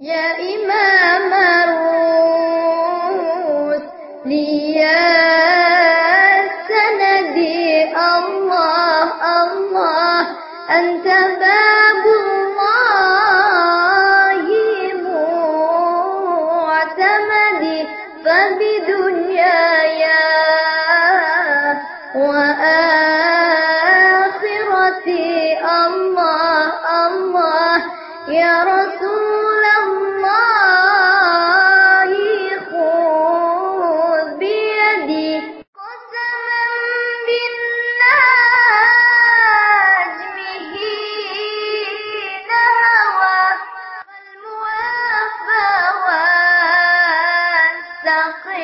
يا إمام الرسل يا سندي الله الله أنت باب الله معتمدي فبدنياي وآخرتي الله الله يا رسول